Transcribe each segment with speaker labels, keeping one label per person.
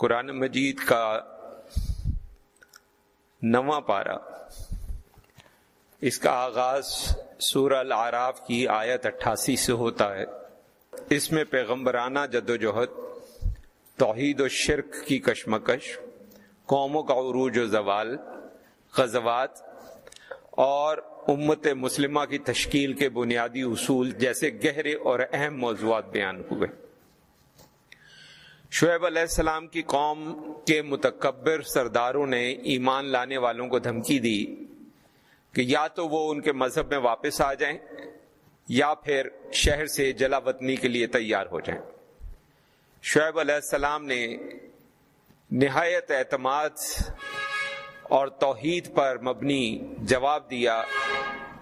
Speaker 1: قرآن مجید کا نواں پارا اس کا آغاز سورہ العراف کی آیت اٹھاسی سے ہوتا ہے۔ اس میں پیغمبرانہ جد و جہد توحید و شرک کی کشمکش، قوموں کا عروج و زوال، غزوات اور امت مسلمہ کی تشکیل کے بنیادی اصول جیسے گہرے اور اہم موضوعات بیان ہوئے۔ شعیب علیہ السلام کی قوم کے متکبر سرداروں نے ایمان لانے والوں کو دھمکی دی کہ یا تو وہ ان کے مذہب میں واپس آ جائیں یا پھر شہر سے جلا وطنی کے لیے تیار ہو جائیں۔ شعیب علیہ السلام نے نہایت اعتماد اور توحید پر مبنی جواب دیا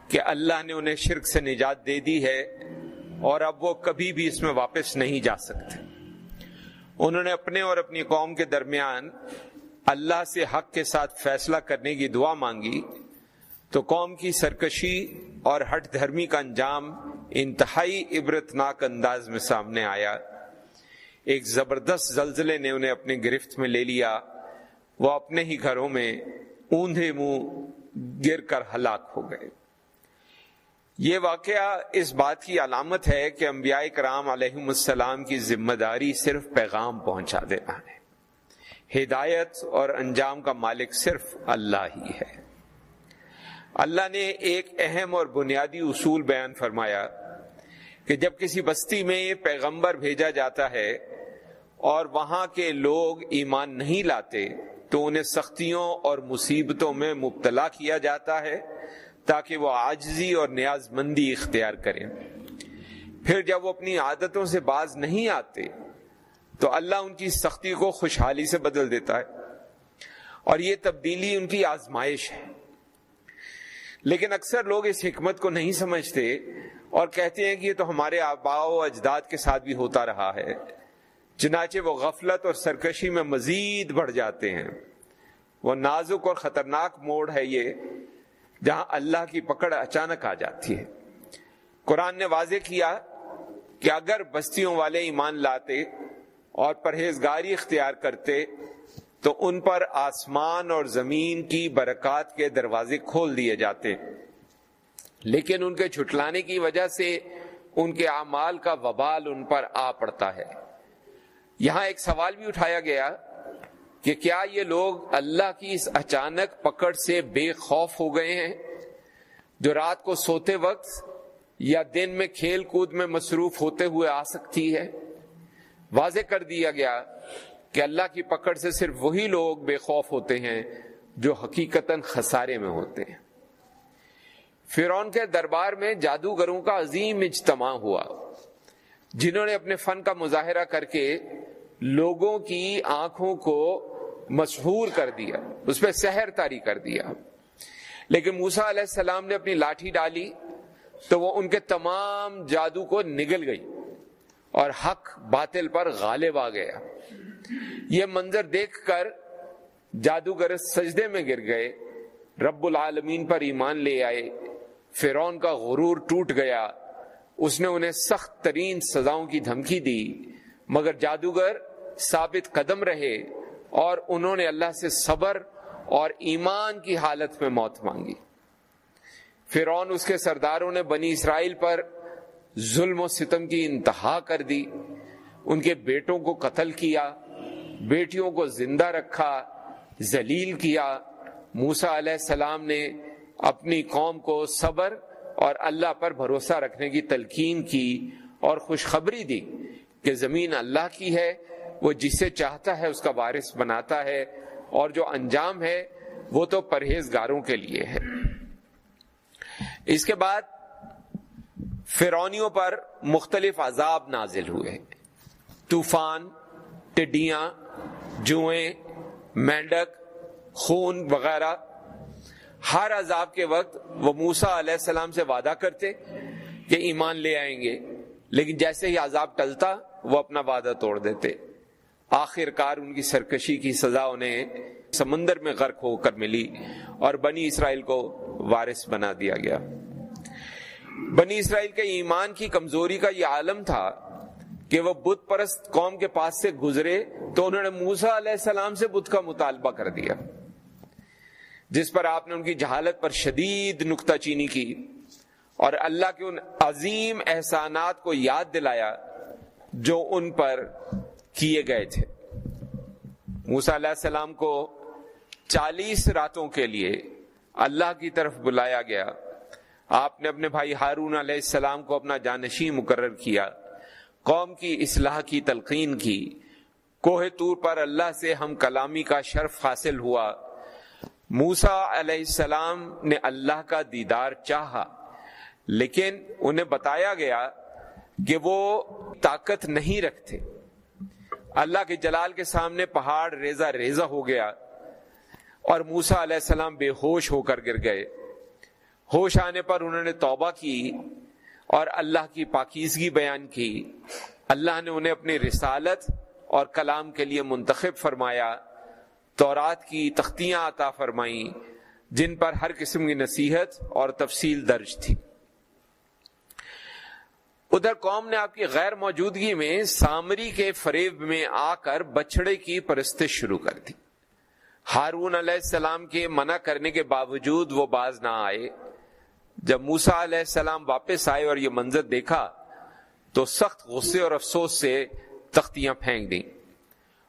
Speaker 1: کہ اللہ نے انہیں شرک سے نجات دے دی ہے اور اب وہ کبھی بھی اس میں واپس نہیں جا سکتے۔ انہوں نے اپنے اور اپنی قوم کے درمیان اللہ سے حق کے ساتھ فیصلہ کرنے کی دعا مانگی تو قوم کی سرکشی اور ہٹ دھرمی کا انجام انتہائی عبرتناک انداز میں سامنے آیا۔ ایک زبردست زلزلے نے انہیں اپنے گرفت میں لے لیا۔ وہ اپنے ہی گھروں میں اوندھے منہ گر کر ہلاک ہو گئے۔ یہ واقعہ اس بات کی علامت ہے کہ انبیاء کرام علیہ السلام کی ذمہ داری صرف پیغام پہنچا دینا ہے۔ ہدایت اور انجام کا مالک صرف اللہ ہی ہے۔ اللہ نے ایک اہم اور بنیادی اصول بیان فرمایا کہ جب کسی بستی میں پیغمبر بھیجا جاتا ہے اور وہاں کے لوگ ایمان نہیں لاتے تو انہیں سختیوں اور مصیبتوں میں مبتلا کیا جاتا ہے۔ تاکہ وہ آجزی اور نیاز مندی اختیار کریں۔ پھر جب وہ اپنی عادتوں سے باز نہیں آتے، تو اللہ ان کی سختی کو خوشحالی سے بدل دیتا ہے۔ اور یہ تبدیلی ان کی آزمائش ہے۔ لیکن اکثر لوگ اس حکمت کو نہیں سمجھتے اور کہتے ہیں کہ یہ تو ہمارے آبا و اجداد کے ساتھ بھی ہوتا رہا ہے۔ چنانچہ وہ غفلت اور سرکشی میں مزید بڑھ جاتے ہیں۔ وہ نازک اور خطرناک موڑ ہے یہ جہاں اللہ کی پکڑ اچانک آ جاتی ہے۔ قرآن نے واضح کیا کہ اگر بستیوں والے ایمان لاتے اور پرہیزگاری اختیار کرتے تو ان پر آسمان اور زمین کی برکات کے دروازے کھول دیے جاتے۔ لیکن ان کے چھٹلانے کی وجہ سے ان کے اعمال کا وبال ان پر آ پڑتا ہے۔ یہاں ایک سوال بھی اٹھایا گیا کہ کیا یہ لوگ اللہ کی اس اچانک پکڑ سے بے خوف ہو گئے ہیں؟ جو رات کو سوتے وقت یا دن میں کھیل کود میں مصروف ہوتے ہوئے آ سکتی ہے؟ واضح کر دیا گیا کہ اللہ کی پکڑ سے صرف وہی لوگ بے خوف ہوتے ہیں جو حقیقت خسارے میں ہوتے ہیں۔ فرون کے دربار میں جادوگروں کا عظیم اجتماع ہوا، جنہوں نے اپنے فن کا مظاہرہ کر کے لوگوں کی آنکھوں کو مشہور کر دیا، اس پہ سحر تاری کر دیا۔ لیکن موسا علیہ السلام نے اپنی لاٹھی ڈالی تو وہ ان کے تمام جادو کو نگل گئی اور حق باطل پر غالب آ گیا۔ یہ منظر دیکھ کر جادوگر سجدے میں گر گئے، رب العالمین پر ایمان لے آئے فرون کا غرور ٹوٹ گیا۔ اس نے انہیں سخت ترین سزاؤں کی دھمکی دی، مگر جادوگر ثابت قدم رہے۔ اور انہوں نے اللہ سے صبر اور ایمان کی حالت میں موت مانگی۔ فرعون اس کے سرداروں نے بنی اسرائیل پر ظلم و ستم کی انتہا کر دی۔ ان کے بیٹوں کو قتل کیا، بیٹیوں کو زندہ رکھا، ذلیل کیا۔ موسا علیہ السلام نے اپنی قوم کو صبر اور اللہ پر بھروسہ رکھنے کی تلقین کی اور خوشخبری دی کہ زمین اللہ کی ہے وہ جسے چاہتا ہے اس کا وارث بناتا ہے اور جو انجام ہے وہ تو پرہیزگاروں کے لیے ہے۔ اس کے بعد فرونیوں پر مختلف عذاب نازل ہوئے۔ طوفان، ٹڈیاں، جوئیں، مینڈک، خون وغیرہ۔ ہر عذاب کے وقت وہ موسا علیہ السلام سے وعدہ کرتے کہ ایمان لے آئیں گے، لیکن جیسے ہی عذاب ٹلتا وہ اپنا وعدہ توڑ دیتے۔ آخر کار ان کی سرکشی کی سزا انہیں سمندر میں غرق ہو کر ملی اور بنی اسرائیل کو وارث بنا دیا گیا۔ بنی اسرائیل کے ایمان کی کمزوری کا یہ عالم تھا کہ وہ بت پرست قوم کے پاس سے گزرے تو انہوں نے موسا علیہ السلام سے بت کا مطالبہ کر دیا۔ جس پر آپ نے ان کی جہالت پر شدید نکتہ چینی کی اور اللہ کے ان عظیم احسانات کو یاد دلایا جو ان پر کیے گئے تھے۔ موسا علیہ السلام کو چالیس راتوں کے لیے اللہ کی طرف بلایا گیا۔ آپ نے اپنے بھائی ہارون علیہ السلام کو اپنا جانشی مقرر کیا۔ قوم کی اصلاح کی تلقین کی۔ کوہ طور پر اللہ سے ہم کلامی کا شرف حاصل ہوا۔ موسا علیہ السلام نے اللہ کا دیدار چاہا۔ لیکن انہیں بتایا گیا کہ وہ طاقت نہیں رکھتے۔ اللہ کے جلال کے سامنے پہاڑ ریزا ریزا ہو گیا اور موسا علیہ السلام بے ہوش ہو کر گر گئے۔ ہوش آنے پر انہوں نے توبہ کی اور اللہ کی پاکیزگی بیان کی۔ اللہ نے انہیں اپنی رسالت اور کلام کے لیے منتخب فرمایا۔ تورات کی تختیاں عطا فرمائیں، جن پر ہر قسم کی نصیحت اور تفصیل درج تھی۔ ادھر قوم نے آپ کی غیر موجودگی میں سامری کے فریب میں آ کر بچڑے کی پرستش شروع کر دی۔ ہارون علیہ السلام کے منع کرنے کے باوجود وہ باز نہ آئے۔ جب موسا علیہ السلام واپس آئے اور یہ منظر دیکھا تو سخت غصے اور افسوس سے تختیاں پھینک دیں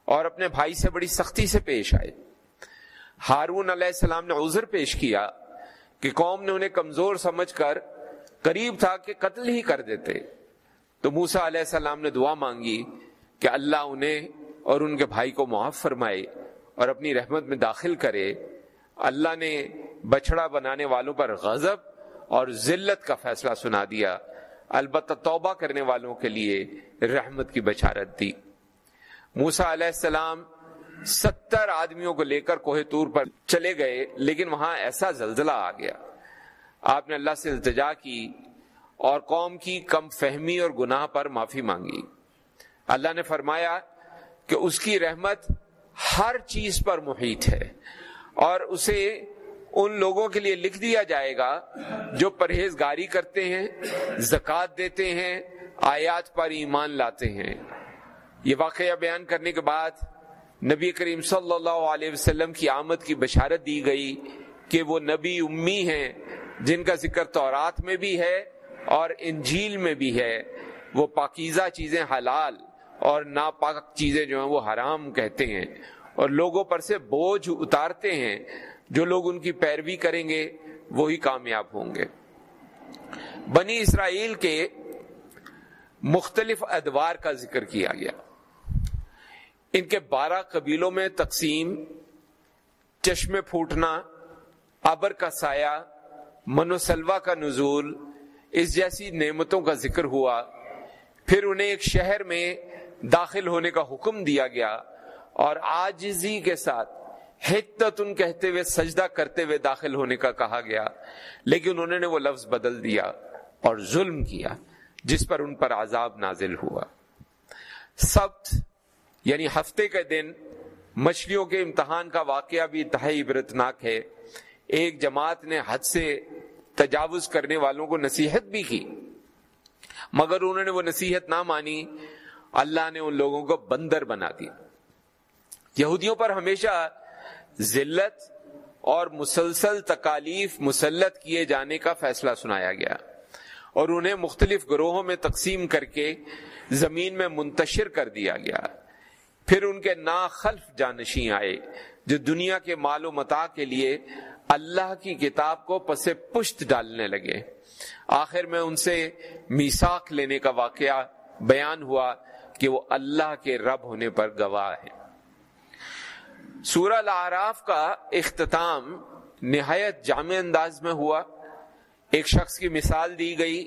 Speaker 1: اور اپنے بھائی سے بڑی سختی سے پیش آئے۔ ہارون علیہ السلام نے عذر پیش کیا کہ قوم نے انہیں کمزور سمجھ کر قریب تھا کہ قتل ہی کر دیتے۔ تو موسا علیہ السلام نے دعا مانگی کہ اللہ انہیں اور ان کے بھائی کو معاف فرمائے اور اپنی رحمت میں داخل کرے۔ اللہ نے بچڑا بنانے والوں پر غضب اور ذلت کا فیصلہ سنا دیا۔ البتہ توبہ کرنے والوں کے لیے رحمت کی بچارت دی۔ موسا علیہ السلام ستر آدمیوں کو لے کر کوہ تور پر چلے گئے، لیکن وہاں ایسا زلزلہ آ گیا۔ آپ نے اللہ سے التجا کی اور قوم کی کم فہمی اور گناہ پر معافی مانگی۔ اللہ نے فرمایا کہ اس کی رحمت ہر چیز پر محیط ہے اور اسے ان لوگوں کے لیے لکھ دیا جائے گا جو پرہیزگاری کرتے ہیں، زکوٰۃ دیتے ہیں، آیات پر ایمان لاتے ہیں۔ یہ واقعہ بیان کرنے کے بعد نبی کریم صلی اللہ علیہ وسلم کی آمد کی بشارت دی گئی کہ وہ نبی امی ہیں، جن کا ذکر تورات میں بھی ہے اور انجیل میں بھی ہے، وہ پاکیزہ چیزیں حلال اور ناپاک چیزیں جو ہیں وہ حرام کہتے ہیں۔ اور لوگوں پر سے بوجھ اتارتے ہیں، جو لوگ ان کی پیروی کریں گے، وہی کامیاب ہوں گے۔ بنی اسرائیل کے مختلف ادوار کا ذکر کیا گیا۔ ان کے بارہ قبیلوں میں تقسیم، چشمے پھوٹنا، ابر کا سایہ منوسلوا کا نزول اس جیسی نعمتوں کا ذکر ہوا، پھر انہیں ایک شہر میں داخل ہونے کا حکم دیا گیا اور آجزی کے ساتھ حتتن کہتے ہوئے سجدہ کرتے ہوئے داخل ہونے کا کہا گیا، لیکن انہوں نے وہ لفظ بدل دیا اور ظلم کیا، جس پر ان پر عذاب نازل ہوا۔ سبت یعنی ہفتے کے دن مچھلیوں کے امتحان کا واقعہ بھی انتہائی عبرتناک ہے۔ ایک جماعت نے حد سے تجاوز کرنے والوں کو نصیحت بھی کی۔ مگر انہوں نے وہ نصیحت نہ مانی، اللہ نے ان لوگوں کو بندر بنا دیا۔ یہودیوں پر ہمیشہ ذلت اور مسلسل تکالیف، مسلط کیے جانے کا فیصلہ سنایا گیا۔ اور انہیں مختلف گروہوں میں تقسیم کر کے زمین میں منتشر کر دیا گیا۔ پھر ان کے ناخلف جانشی آئے، جو دنیا کے مال و متا کے لیے اللہ کی کتاب کو پس پشت ڈالنے لگے۔ آخر میں ان سے میساک لینے کا واقعہ بیان ہوا کہ وہ اللہ کے رب ہونے پر گواہ ہے سورہ العراف کا اختتام نہایت جامع انداز میں ہوا۔ ایک شخص کی مثال دی گئی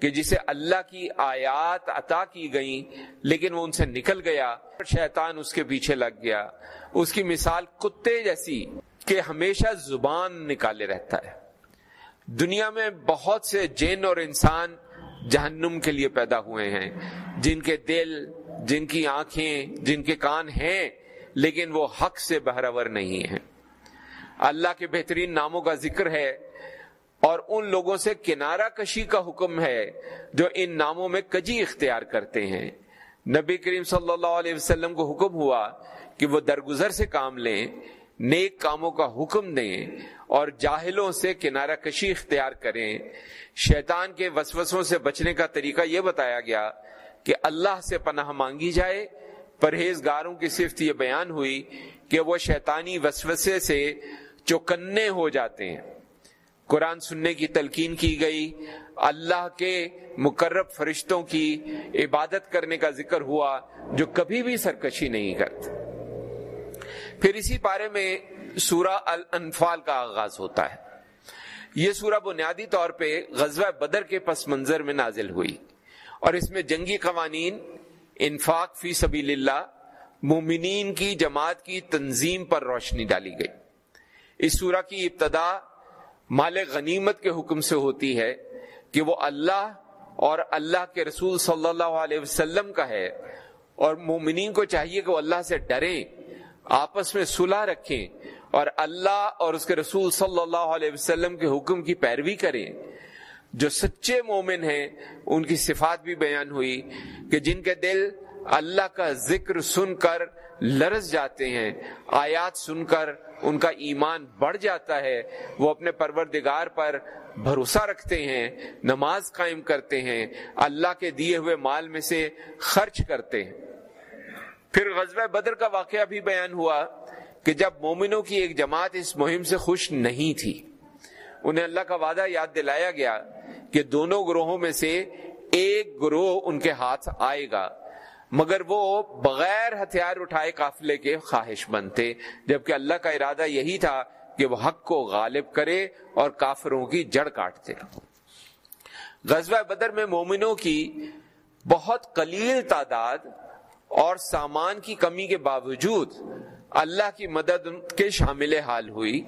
Speaker 1: کہ جسے اللہ کی آیات عطا کی گئیں، لیکن وہ ان سے نکل گیا۔ شیطان اس کے پیچھے لگ گیا۔ اس کی مثال کتے جیسی کہ ہمیشہ زبان نکالے رہتا ہے۔ دنیا میں بہت سے جن اور انسان جہنم کے لیے پیدا ہوئے ہیں۔ جن کے دل، جن کی آنکھیں، جن کے کان ہیں، لیکن وہ حق سے بہرور نہیں ہیں۔ اللہ کے بہترین ناموں کا ذکر ہے اور ان لوگوں سے کنارہ کشی کا حکم ہے جو ان ناموں میں کجی اختیار کرتے ہیں۔ نبی کریم صلی اللہ علیہ وسلم کو حکم ہوا کہ وہ درگزر سے کام لیں۔ نیک کاموں کا حکم دیں اور جاہلوں سے کنارہ کشی اختیار کریں۔ شیطان کے وسوسوں سے بچنے کا طریقہ یہ بتایا گیا کہ اللہ سے پناہ مانگی جائے۔ پرہیزگاروں کی صرف یہ بیان ہوئی کہ وہ شیطانی وسوسے سے چوکنے ہو جاتے ہیں۔ قرآن سننے کی تلقین کی گئی۔ اللہ کے مقرب فرشتوں کی عبادت کرنے کا ذکر ہوا جو کبھی بھی سرکشی نہیں کرتے۔ پھر اسی بارے میں سورہ الانفال کا آغاز ہوتا ہے۔ یہ سورہ بنیادی طور پہ غزوہ بدر کے پس منظر میں نازل ہوئی۔ اور اس میں جنگی قوانین، انفاق فی سبیل اللہ، مومنین کی، جماعت کی تنظیم پر روشنی ڈالی گئی۔ اس سورہ کی ابتدا مال غنیمت کے حکم سے ہوتی ہے کہ وہ اللہ اور اللہ کے رسول صلی اللہ علیہ وسلم کا ہے۔ اور مومنین کو چاہیے کہ وہ اللہ سے ڈریں۔ آپس میں صلح رکھیں اور اللہ اور اس کے رسول صلی اللہ علیہ وسلم کے حکم کی پیروی کریں۔ جو سچے مومن ہیں، ان کی صفات بھی بیان ہوئی کہ جن کے دل اللہ کا ذکر سن کر لرز جاتے ہیں، آیات سن کر ان کا ایمان بڑھ جاتا ہے، وہ اپنے پروردگار پر بھروسہ رکھتے ہیں، نماز قائم کرتے ہیں، اللہ کے دیے ہوئے مال میں سے خرچ کرتے ہیں۔ پھر غزوہ بدر کا واقعہ بھی بیان ہوا کہ جب مومنوں کی ایک جماعت اس مہم سے خوش نہیں تھی، انہیں اللہ کا وعدہ یاد دلایا گیا کہ دونوں گروہوں میں سے ایک گروہ ان کے ہاتھ آئے گا، مگر وہ بغیر ہتھیار اٹھائے قافلے کے خواہش بنتے جبکہ اللہ کا ارادہ یہی تھا کہ وہ حق کو غالب کرے اور کافروں کی جڑ کاٹتے غزوہ بدر میں مومنوں کی بہت قلیل تعداد اور سامان کی کمی کے باوجود اللہ کی مدد کے شامل حال ہوئی۔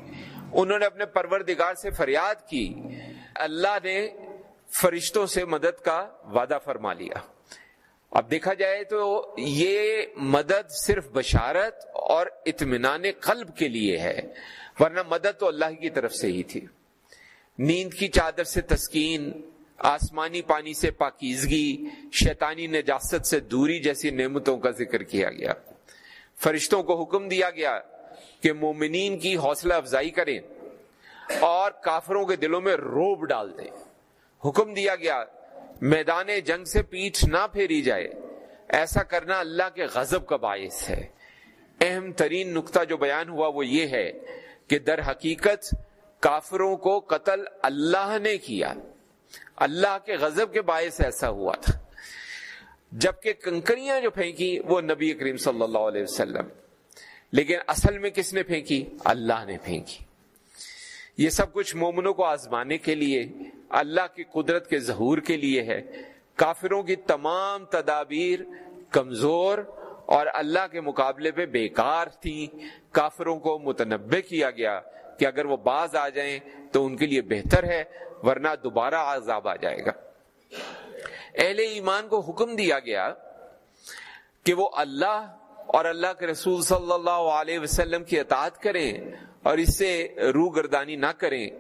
Speaker 1: انہوں نے اپنے پروردگار سے فریاد کی۔ اللہ نے فرشتوں سے مدد کا وعدہ فرما لیا۔ اب دیکھا جائے تو یہ مدد صرف بشارت اور اطمینان قلب کے لیے ہے، ورنہ مدد تو اللہ کی طرف سے ہی تھی۔ نیند کی چادر سے تسکین آسمانی پانی سے پاکیزگی، شیطانی نجاست سے دوری جیسی نعمتوں کا ذکر کیا گیا۔ فرشتوں کو حکم دیا گیا کہ مومنین کی حوصلہ افزائی کریں اور کافروں کے دلوں میں روب ڈال دیں۔ حکم دیا گیا، میدان جنگ سے پیٹھ نہ پھیری جائے۔ ایسا کرنا اللہ کے غضب کا باعث ہے۔ اہم ترین نقطہ جو بیان ہوا وہ یہ ہے کہ در حقیقت کافروں کو قتل اللہ نے کیا۔ اللہ کے غضب کے باعث ایسا ہوا تھا۔ جبکہ کنکریاں جو پھینکی وہ نبی کریم صلی اللہ علیہ وسلم۔ لیکن اصل میں کس نے پھینکی؟ اللہ نے پھینکی۔ یہ سب کچھ مومنوں کو آزمانے کے لیے، اللہ کی قدرت کے ظہور کے لیے ہے۔ کافروں کی تمام تدابیر کمزور اور اللہ کے مقابلے پہ بیکار تھی کافروں کو متنبع کیا گیا۔ کہ اگر وہ باز آ جائیں تو ان کے لیے بہتر ہے، ورنہ دوبارہ عذاب آ جائے گا۔ اہل ایمان کو حکم دیا گیا کہ وہ اللہ اور اللہ کے رسول صلی اللہ علیہ وسلم کی اطاعت کریں اور اس سے روح گردانی نہ کریں۔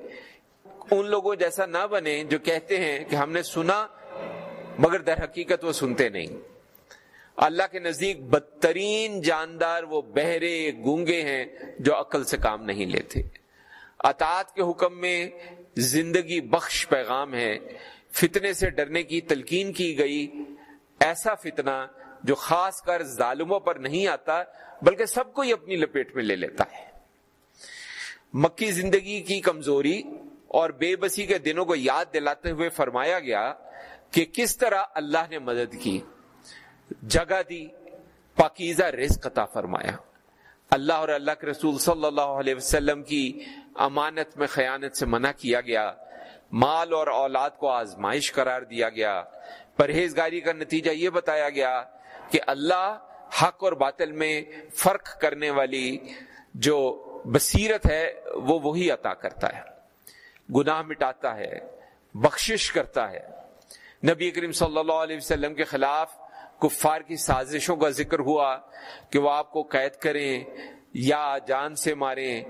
Speaker 1: ان لوگوں جیسا نہ بنے جو کہتے ہیں کہ ہم نے سنا مگر در حقیقت وہ سنتے نہیں۔ اللہ کے نزدیک بدترین جاندار وہ بہرے گونگے ہیں جو عقل سے کام نہیں لیتے۔ اطاعت کے حکم میں زندگی بخش پیغام ہے۔ فتنے سے ڈرنے کی تلقین کی گئی۔ ایسا فتنہ جو خاص کر ظالموں پر نہیں آتا، بلکہ سب کو ہی اپنی لپیٹ میں لے لیتا ہے۔ مکی زندگی کی کمزوری اور بے بسی کے دنوں کو یاد دلاتے ہوئے فرمایا گیا کہ کس طرح اللہ نے مدد کی۔ جگہ دی، پاکیزہ رزق عطا فرمایا۔ اللہ اور اللہ کے رسول صلی اللہ علیہ وسلم کی امانت میں خیانت سے منع کیا گیا۔ مال اور اولاد کو آزمائش قرار دیا گیا۔ پرہیزگاری کا نتیجہ یہ بتایا گیا کہ اللہ حق اور باطل میں فرق کرنے والی جو بصیرت ہے، وہ وہی عطا کرتا ہے۔ گناہ مٹاتا ہے، بخشش کرتا ہے۔ نبی کریم صلی اللہ علیہ وسلم کے خلاف کفار کی سازشوں کا ذکر ہوا کہ وہ آپ کو قید کریں یا جان سے ماریں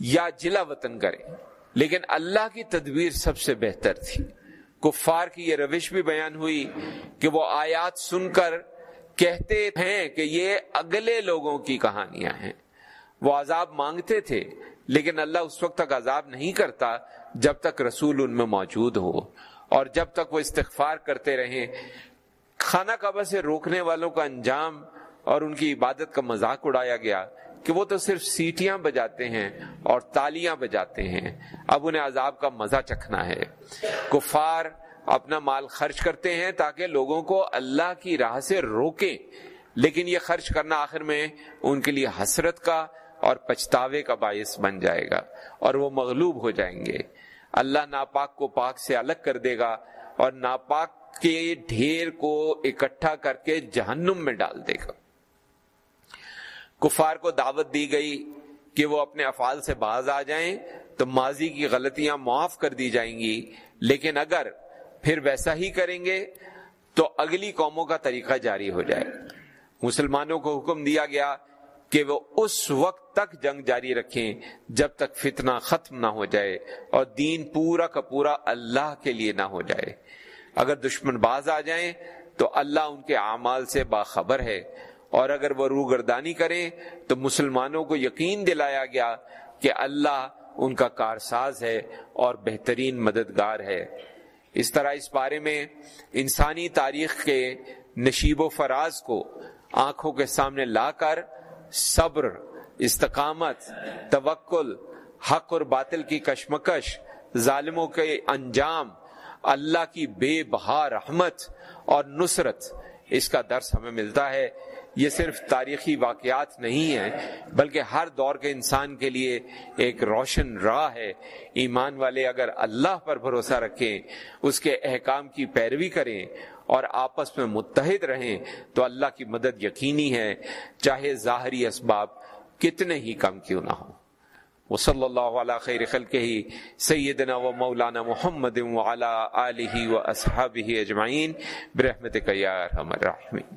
Speaker 1: یا جلا وطن کریں۔ لیکن اللہ کی تدبیر سب سے بہتر تھی۔ کفار کی یہ روش بھی بیان ہوئی کہ وہ آیات سن کر کہتے ہیں کہ یہ اگلے لوگوں کی کہانیاں ہیں۔ وہ عذاب مانگتے تھے، لیکن اللہ اس وقت تک عذاب نہیں کرتا جب تک رسول ان میں موجود ہو۔ اور جب تک وہ استغفار کرتے رہیں خانہ کعبہ سے روکنے والوں کا انجام اور ان کی عبادت کا مذاق اڑایا گیا کہ وہ تو صرف سیٹیاں بجاتے ہیں اور تالیاں بجاتے ہیں۔ اب انہیں عذاب کا مزہ چکھنا ہے۔ کفار اپنا مال خرچ کرتے ہیں تاکہ لوگوں کو اللہ کی راہ سے روکیں۔ لیکن یہ خرچ کرنا آخر میں ان کے لیے حسرت کا اور پچھتاوے کا باعث بن جائے گا اور وہ مغلوب ہو جائیں گے۔ اللہ ناپاک کو پاک سے الگ کر دے گا اور ناپاک کے ڈھیر کو اکٹھا کر کے جہنم میں ڈال دے گا۔ کفار کو دعوت دی گئی کہ وہ اپنے افعال سے باز آ جائیں، تو ماضی کی غلطیاں معاف کر دی جائیں گی۔ لیکن اگر پھر ویسا ہی کریں گے، تو اگلی قوموں کا طریقہ جاری ہو جائے۔ مسلمانوں کو حکم دیا گیا کہ وہ اس وقت تک جنگ جاری رکھیں جب تک فتنہ ختم نہ ہو جائے اور دین پورا کا پورا اللہ کے لیے نہ ہو جائے۔ اگر دشمن باز آ جائیں تو اللہ ان کے اعمال سے باخبر ہے۔ اور اگر وہ روگردانی کریں تو مسلمانوں کو یقین دلایا گیا کہ اللہ ان کا کارساز ہے اور بہترین مددگار ہے۔ اس طرح اس بارے میں انسانی تاریخ کے نشیب و فراز کو آنکھوں کے سامنے لا کر صبر، استقامت، توکل، حق اور باطل کی کشمکش، ظالموں کے انجام اللہ کی بے بہا رحمت اور نصرت اس کا درس ہمیں ملتا ہے۔ یہ صرف تاریخی واقعات نہیں ہیں، بلکہ ہر دور کے انسان کے لیے ایک روشن راہ ہے۔ ایمان والے اگر اللہ پر بھروسہ رکھیں، اس کے احکام کی پیروی کریں اور آپس میں متحد رہیں، تو اللہ کی مدد یقینی ہے، چاہے ظاہری اسباب کتنے ہی کم کیوں نہ ہوں۔ وصلی اللہ علی خیر خلقہ سیدنا و مولانا محمد وعلی آلہ و اصحابہ اجمعین برحمتک یا ارحم الراحمین